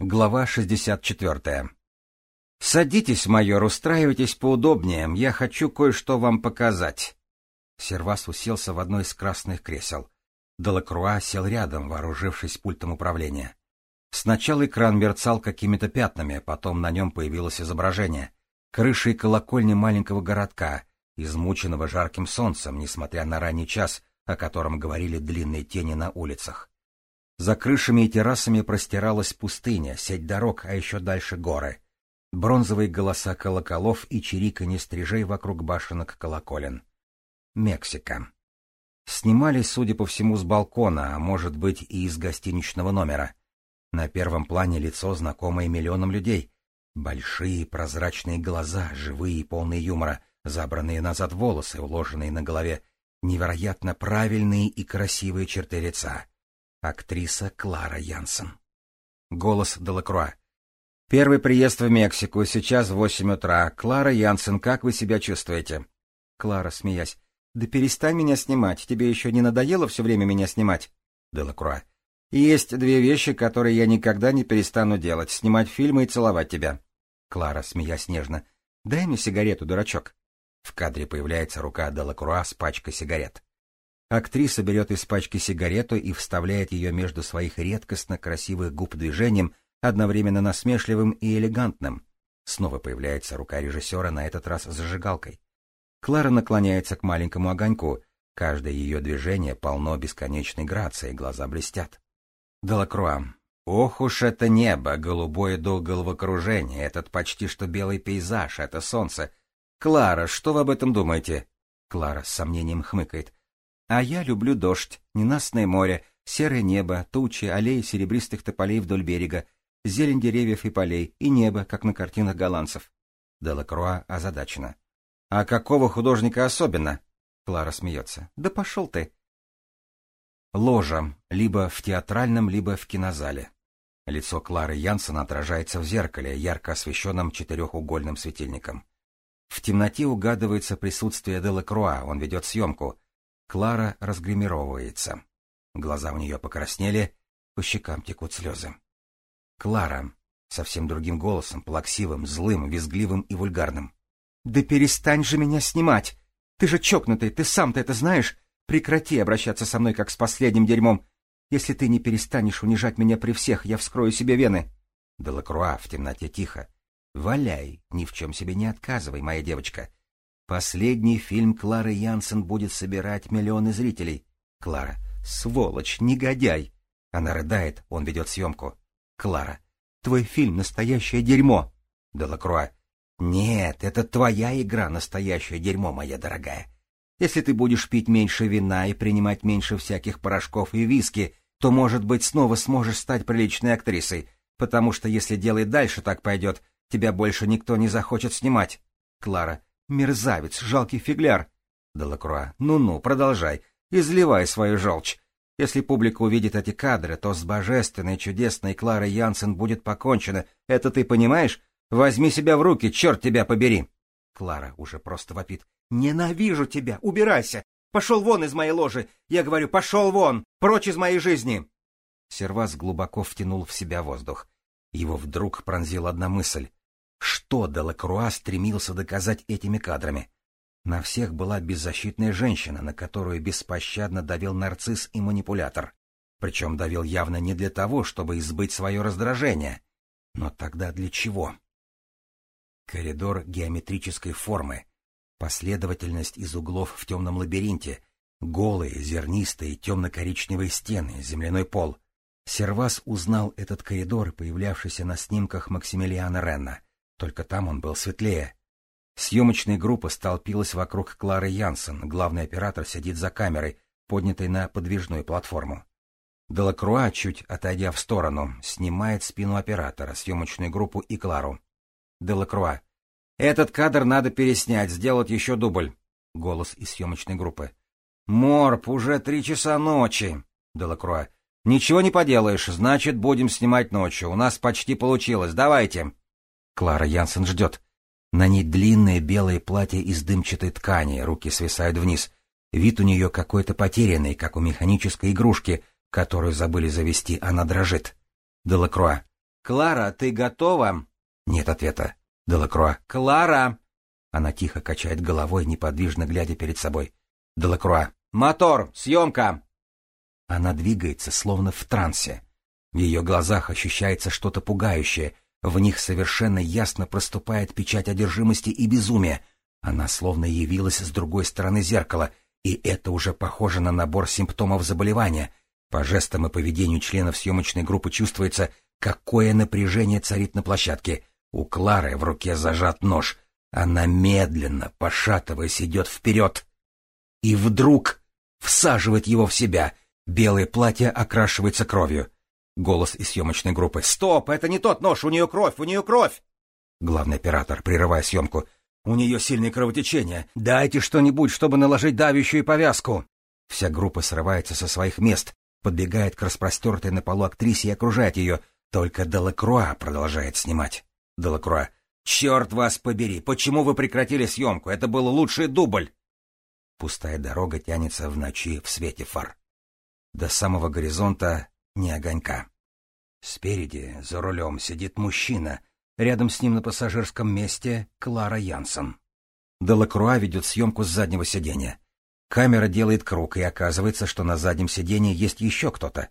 Глава 64. «Садитесь, майор, устраивайтесь поудобнее, я хочу кое-что вам показать». Сервас уселся в одно из красных кресел. Делакруа сел рядом, вооружившись пультом управления. Сначала экран мерцал какими-то пятнами, потом на нем появилось изображение. Крыши и колокольни маленького городка, измученного жарким солнцем, несмотря на ранний час, о котором говорили длинные тени на улицах. За крышами и террасами простиралась пустыня, сеть дорог, а еще дальше горы. Бронзовые голоса колоколов и чириканье стрижей вокруг башенок колоколен. Мексика. Снимали, судя по всему, с балкона, а может быть и из гостиничного номера. На первом плане лицо, знакомое миллионам людей. Большие прозрачные глаза, живые и полные юмора, забранные назад волосы, уложенные на голове, невероятно правильные и красивые черты лица. Актриса Клара Янсен. Голос Делакруа. Первый приезд в Мексику, сейчас в восемь утра. Клара Янсен, как вы себя чувствуете? Клара, смеясь. Да перестань меня снимать, тебе еще не надоело все время меня снимать? Делакруа. Есть две вещи, которые я никогда не перестану делать. Снимать фильмы и целовать тебя. Клара, смеясь нежно. Дай мне сигарету, дурачок. В кадре появляется рука Делакруа с пачкой сигарет. Актриса берет из пачки сигарету и вставляет ее между своих редкостно красивых губ движением, одновременно насмешливым и элегантным. Снова появляется рука режиссера, на этот раз зажигалкой. Клара наклоняется к маленькому огоньку. Каждое ее движение полно бесконечной грации, глаза блестят. Делакруа. Ох уж это небо, голубое до головокружения, этот почти что белый пейзаж, это солнце. Клара, что вы об этом думаете? Клара с сомнением хмыкает. А я люблю дождь, ненастное море, серое небо, тучи, аллеи серебристых тополей вдоль берега, зелень деревьев и полей, и небо, как на картинах голландцев. Делакруа озадачена. — А какого художника особенно? Клара смеется. — Да пошел ты. Ложа, либо в театральном, либо в кинозале. Лицо Клары Янсен отражается в зеркале, ярко освещенном четырехугольным светильником. В темноте угадывается присутствие Делакруа, он ведет съемку — Клара разгримировывается. Глаза у нее покраснели, по щекам текут слезы. Клара, совсем другим голосом, плаксивым, злым, визгливым и вульгарным. — Да перестань же меня снимать! Ты же чокнутый, ты сам-то это знаешь? Прекрати обращаться со мной, как с последним дерьмом. Если ты не перестанешь унижать меня при всех, я вскрою себе вены. Делакруа в темноте тихо. — Валяй, ни в чем себе не отказывай, моя девочка. Последний фильм Клары Янсен будет собирать миллионы зрителей. Клара. Сволочь, негодяй. Она рыдает, он ведет съемку. Клара. Твой фильм — настоящее дерьмо. Делакруа. Нет, это твоя игра — настоящее дерьмо, моя дорогая. Если ты будешь пить меньше вина и принимать меньше всяких порошков и виски, то, может быть, снова сможешь стать приличной актрисой, потому что если дело и дальше так пойдет, тебя больше никто не захочет снимать. Клара. Мерзавец, жалкий фигляр. Делакруа, ну-ну, продолжай, изливай свою желчь. Если публика увидит эти кадры, то с божественной, чудесной Кларой Янсен будет покончено. Это ты понимаешь? Возьми себя в руки, черт тебя побери. Клара уже просто вопит. Ненавижу тебя, убирайся. Пошел вон из моей ложи. Я говорю, пошел вон, прочь из моей жизни. Сервас глубоко втянул в себя воздух. Его вдруг пронзила одна мысль. Что Делакруа стремился доказать этими кадрами? На всех была беззащитная женщина, на которую беспощадно давил нарцисс и манипулятор. Причем давил явно не для того, чтобы избыть свое раздражение. Но тогда для чего? Коридор геометрической формы. Последовательность из углов в темном лабиринте. Голые, зернистые, темно-коричневые стены, земляной пол. Сервас узнал этот коридор, появлявшийся на снимках Максимилиана Ренна. Только там он был светлее. Съемочная группа столпилась вокруг Клары Янсен, главный оператор сидит за камерой, поднятой на подвижную платформу. Делакруа, чуть отойдя в сторону, снимает спину оператора, съемочную группу и Клару. Делакруа. «Этот кадр надо переснять, сделать еще дубль». Голос из съемочной группы. «Морп, уже три часа ночи». Делакруа. «Ничего не поделаешь, значит, будем снимать ночью. У нас почти получилось. Давайте». Клара Янсен ждет. На ней длинное белое платье из дымчатой ткани, руки свисают вниз. Вид у нее какой-то потерянный, как у механической игрушки, которую забыли завести, она дрожит. Делакруа. «Клара, ты готова?» Нет ответа. Делакруа. «Клара!» Она тихо качает головой, неподвижно глядя перед собой. Делакруа. «Мотор! Съемка!» Она двигается, словно в трансе. В ее глазах ощущается что-то пугающее, в них совершенно ясно проступает печать одержимости и безумия. Она словно явилась с другой стороны зеркала, и это уже похоже на набор симптомов заболевания. По жестам и поведению членов съемочной группы чувствуется, какое напряжение царит на площадке. У Клары в руке зажат нож. Она медленно, пошатываясь, идет вперед. И вдруг всаживает его в себя. Белое платье окрашивается кровью. Голос из съемочной группы. «Стоп! Это не тот нож! У нее кровь! У нее кровь!» Главный оператор, прерывая съемку. «У нее сильное кровотечение. Дайте что-нибудь, чтобы наложить давящую повязку!» Вся группа срывается со своих мест, подбегает к распростертой на полу актрисе и окружает ее. Только Делакруа продолжает снимать. Делакруа. «Черт вас побери! Почему вы прекратили съемку? Это был лучший дубль!» Пустая дорога тянется в ночи в свете фар. До самого горизонта ни огонька. Спереди, за рулем, сидит мужчина. Рядом с ним на пассажирском месте Клара Янсен. Делакруа ведет съемку с заднего сиденья. Камера делает круг, и оказывается, что на заднем сиденье есть еще кто-то.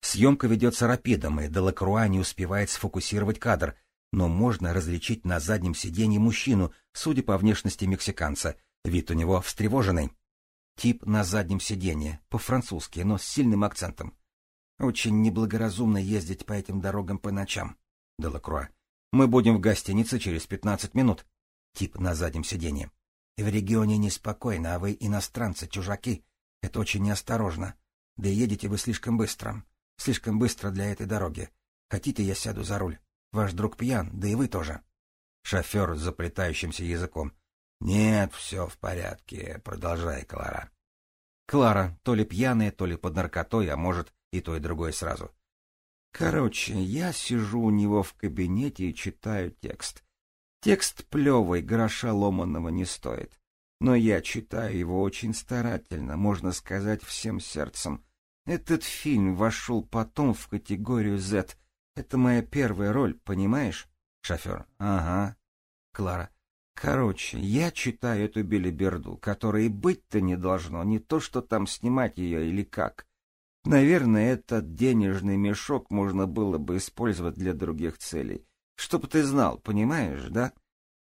Съемка ведется рапидом, и Делакруа не успевает сфокусировать кадр, но можно различить на заднем сиденье мужчину, судя по внешности мексиканца. Вид у него встревоженный. Тип на заднем сиденье, по-французски, но с сильным акцентом. Очень неблагоразумно ездить по этим дорогам по ночам. Делакруа. Мы будем в гостинице через пятнадцать минут. Тип на заднем сиденье. В регионе неспокойно, а вы иностранцы, чужаки. Это очень неосторожно. Да едете вы слишком быстро. Слишком быстро для этой дороги. Хотите, я сяду за руль? Ваш друг пьян, да и вы тоже. Шофер с заплетающимся языком. Нет, все в порядке. Продолжай, Клара. Клара, то ли пьяная, то ли под наркотой, а может, и то, и другое сразу. Короче, я сижу у него в кабинете и читаю текст. Текст плевый, гроша ломаного не стоит. Но я читаю его очень старательно, можно сказать, всем сердцем. Этот фильм вошел потом в категорию Z. Это моя первая роль, понимаешь? Шофер. Ага. Клара. Короче, я читаю эту белиберду, которая и быть-то не должно, не то, что там снимать ее или как. Наверное, этот денежный мешок можно было бы использовать для других целей. Чтоб ты знал, понимаешь, да?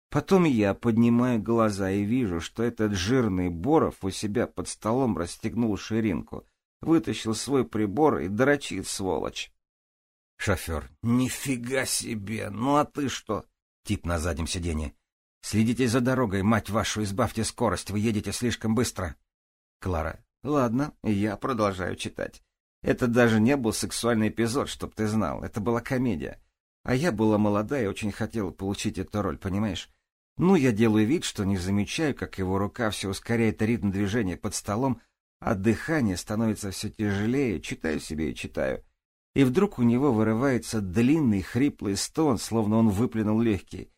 Потом я поднимаю глаза и вижу, что этот жирный Боров у себя под столом расстегнул ширинку, вытащил свой прибор и дрочит, сволочь. Шофер. Нифига себе! Ну а ты что? Тип на заднем сиденье. Следите за дорогой, мать вашу, избавьте скорость, вы едете слишком быстро. Клара. Ладно, я продолжаю читать. Это даже не был сексуальный эпизод, чтоб ты знал. Это была комедия. А я была молода и очень хотела получить эту роль, понимаешь? Ну, я делаю вид, что не замечаю, как его рука все ускоряет ритм движения под столом, а дыхание становится все тяжелее, читаю себе и читаю. И вдруг у него вырывается длинный хриплый стон, словно он выплюнул легкие.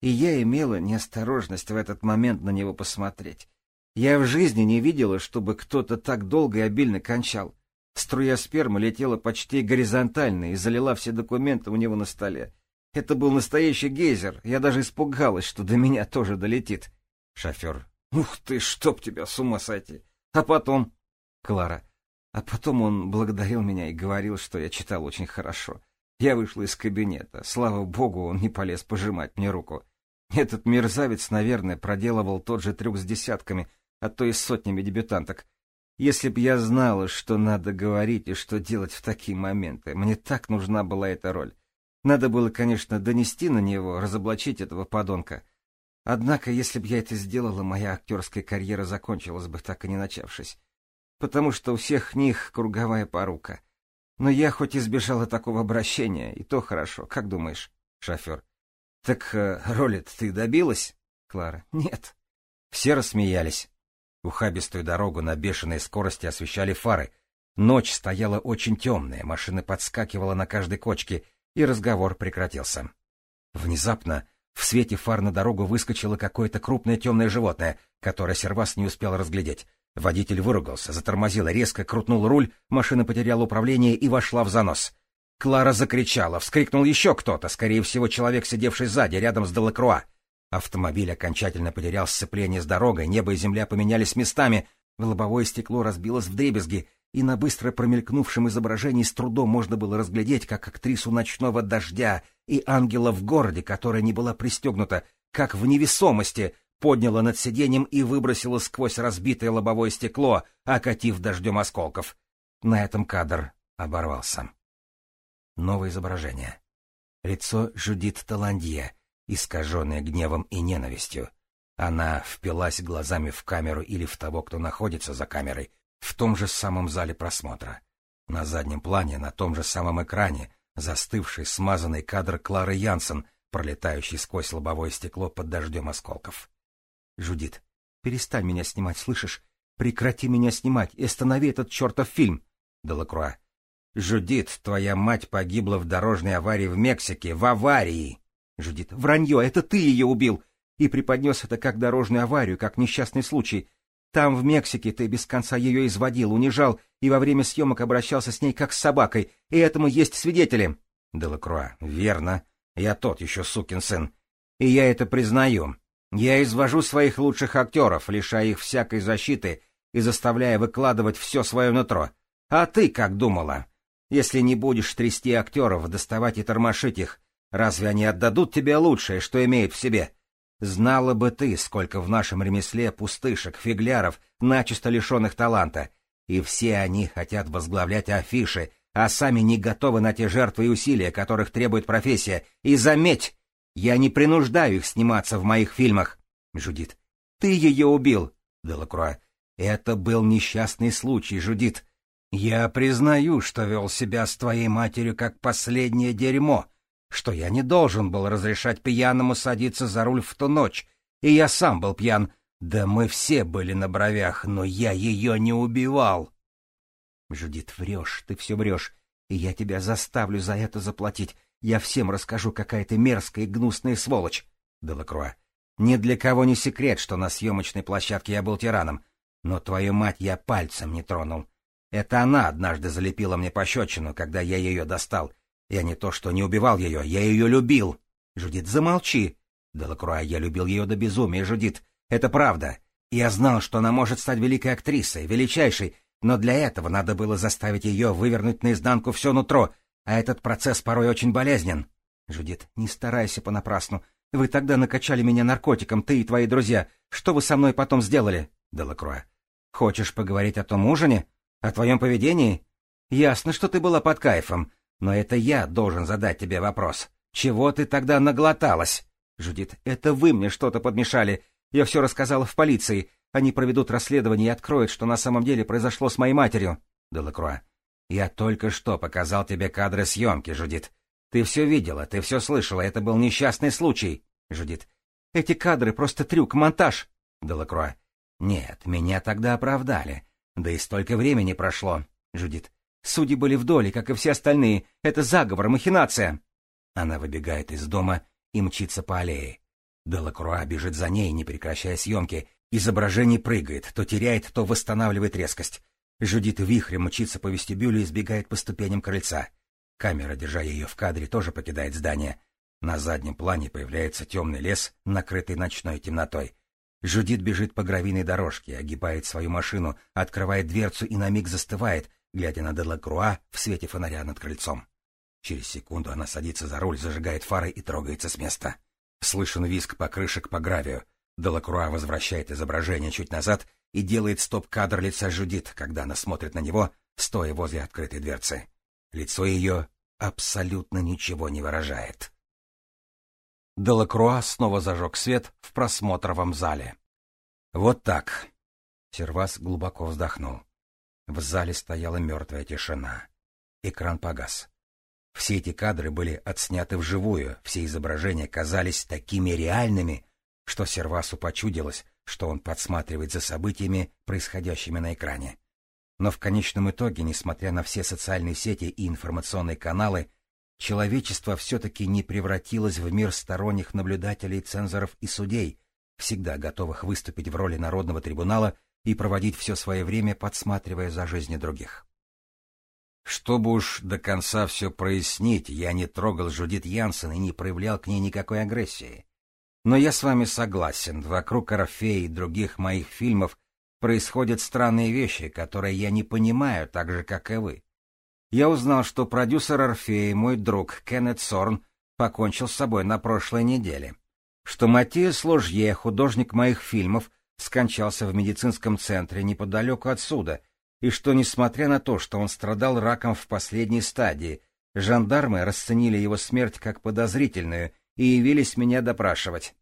И я имела неосторожность в этот момент на него посмотреть. Я в жизни не видела, чтобы кто-то так долго и обильно кончал. Струя спермы летела почти горизонтально и залила все документы у него на столе. Это был настоящий гейзер. Я даже испугалась, что до меня тоже долетит. Шофер. Ух ты, чтоб тебя с ума сойти. А потом... Клара. А потом он благодарил меня и говорил, что я читал очень хорошо. Я вышла из кабинета. Слава богу, он не полез пожимать мне руку. Этот мерзавец, наверное, проделывал тот же трюк с десятками, а то и с сотнями дебютанток. Если б я знала, что надо говорить и что делать в такие моменты, мне так нужна была эта роль. Надо было, конечно, донести на него, разоблачить этого подонка. Однако, если б я это сделала, моя актерская карьера закончилась бы, так и не начавшись. Потому что у всех них круговая порука. Но я хоть избежала такого обращения, и то хорошо. Как думаешь, шофер? Так э, роли ты добилась? Клара. Нет. Все рассмеялись. Ухабистую дорогу на бешеной скорости освещали фары. Ночь стояла очень темная, машина подскакивала на каждой кочке, и разговор прекратился. Внезапно в свете фар на дорогу выскочило какое-то крупное темное животное, которое Сервас не успел разглядеть. Водитель выругался, затормозил резко, крутнул руль, машина потеряла управление и вошла в занос. Клара закричала, вскрикнул еще кто-то, скорее всего, человек, сидевший сзади, рядом с Делакруа. Автомобиль окончательно потерял сцепление с дорогой, небо и земля поменялись местами, лобовое стекло разбилось в дребезги, и на быстро промелькнувшем изображении с трудом можно было разглядеть, как актрису «Ночного дождя» и «Ангела в городе», которая не была пристегнута, как в невесомости, подняла над сиденьем и выбросила сквозь разбитое лобовое стекло, окатив дождем осколков. На этом кадр оборвался. Новое изображение. Лицо Жудит Таландье, искаженное гневом и ненавистью. Она впилась глазами в камеру или в того, кто находится за камерой, в том же самом зале просмотра. На заднем плане, на том же самом экране, застывший смазанный кадр Клары Янсен, пролетающий сквозь лобовое стекло под дождем осколков. Жудит, перестань меня снимать, слышишь? Прекрати меня снимать и останови этот чертов фильм. Делакруа. Жудит, твоя мать погибла в дорожной аварии в Мексике, в аварии. Жудит. Вранье, это ты ее убил. И преподнес это как дорожную аварию, как несчастный случай. Там, в Мексике, ты без конца ее изводил, унижал и во время съемок обращался с ней как с собакой, и этому есть свидетели. Делакруа, верно. Я тот еще сукин сын. И я это признаю. Я извожу своих лучших актеров, лишая их всякой защиты и заставляя выкладывать все свое нутро. А ты как думала? Если не будешь трясти актеров, доставать и тормошить их, разве они отдадут тебе лучшее, что имеют в себе? Знала бы ты, сколько в нашем ремесле пустышек, фигляров, начисто лишенных таланта. И все они хотят возглавлять афиши, а сами не готовы на те жертвы и усилия, которых требует профессия. И заметь, я не принуждаю их сниматься в моих фильмах. Жудит. Ты ее убил. Делакруа. Это был несчастный случай, Жудит. Я признаю, что вел себя с твоей матерью как последнее дерьмо что я не должен был разрешать пьяному садиться за руль в ту ночь, и я сам был пьян. Да мы все были на бровях, но я ее не убивал. Жудит, врешь, ты все врешь, и я тебя заставлю за это заплатить. Я всем расскажу, какая ты мерзкая и гнусная сволочь. Делакруа. Ни для кого не секрет, что на съемочной площадке я был тираном, но твою мать я пальцем не тронул. Это она однажды залепила мне пощечину, когда я ее достал, я не то что не убивал ее, я ее любил. Жудит, замолчи. Делакруа, я любил ее до безумия, Жудит. Это правда. Я знал, что она может стать великой актрисой, величайшей, но для этого надо было заставить ее вывернуть наизнанку все нутро, а этот процесс порой очень болезнен. Жудит, не старайся понапрасну. Вы тогда накачали меня наркотиком, ты и твои друзья. Что вы со мной потом сделали? Делакруа. Хочешь поговорить о том ужине? О твоем поведении? Ясно, что ты была под кайфом. Но это я должен задать тебе вопрос. Чего ты тогда наглоталась? Жудит, это вы мне что-то подмешали. Я все рассказала в полиции. Они проведут расследование и откроют, что на самом деле произошло с моей матерью. Делакруа. Я только что показал тебе кадры съемки, Жудит. Ты все видела, ты все слышала, это был несчастный случай. Жудит. Эти кадры просто трюк, монтаж. Делакруа. Нет, меня тогда оправдали. Да и столько времени прошло. Жудит. Судьи были в доле, как и все остальные. Это заговор, махинация. Она выбегает из дома и мчится по аллее. Делакруа бежит за ней, не прекращая съемки. Изображение прыгает, то теряет, то восстанавливает резкость. Жудит вихрем мчится по вестибюлю и сбегает по ступеням крыльца. Камера, держа ее в кадре, тоже покидает здание. На заднем плане появляется темный лес, накрытый ночной темнотой. Жудит бежит по гравийной дорожке, огибает свою машину, открывает дверцу и на миг застывает, глядя на Делакруа в свете фонаря над крыльцом. Через секунду она садится за руль, зажигает фары и трогается с места. Слышен визг покрышек по гравию. Делакруа возвращает изображение чуть назад и делает стоп-кадр лица Жудит, когда она смотрит на него, стоя возле открытой дверцы. Лицо ее абсолютно ничего не выражает. Делакруа снова зажег свет в просмотровом зале. Вот так. Сервас глубоко вздохнул. В зале стояла мертвая тишина. Экран погас. Все эти кадры были отсняты вживую, все изображения казались такими реальными, что Сервасу почудилось, что он подсматривает за событиями, происходящими на экране. Но в конечном итоге, несмотря на все социальные сети и информационные каналы, человечество все-таки не превратилось в мир сторонних наблюдателей, цензоров и судей, всегда готовых выступить в роли народного трибунала и проводить все свое время, подсматривая за жизнью других. Чтобы уж до конца все прояснить, я не трогал Жудит Янсен и не проявлял к ней никакой агрессии. Но я с вами согласен, вокруг Орфея и других моих фильмов происходят странные вещи, которые я не понимаю так же, как и вы. Я узнал, что продюсер Орфея, мой друг Кеннет Сорн, покончил с собой на прошлой неделе, что Матиас Ложье, художник моих фильмов, скончался в медицинском центре неподалеку отсюда, и что, несмотря на то, что он страдал раком в последней стадии, жандармы расценили его смерть как подозрительную и явились меня допрашивать.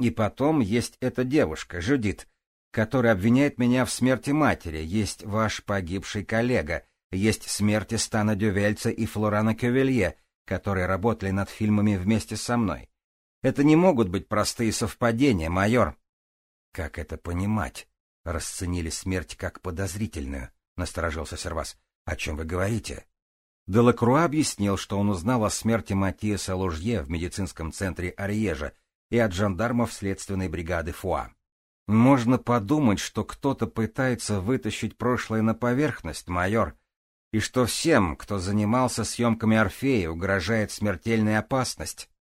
И потом есть эта девушка, Жюдит, которая обвиняет меня в смерти матери, есть ваш погибший коллега, есть смерти Стана Дювельца и Флорана Кювелье, которые работали над фильмами вместе со мной. Это не могут быть простые совпадения, майор. Как это понимать? Расценили смерть как подозрительную, насторожился Сервас. О чем вы говорите? Делакруа объяснил, что он узнал о смерти Матиаса Ложье в медицинском центре Ариежа и от жандармов следственной бригады Фуа. Можно подумать, что кто-то пытается вытащить прошлое на поверхность, майор, и что всем, кто занимался съемками Орфея, угрожает смертельная опасность.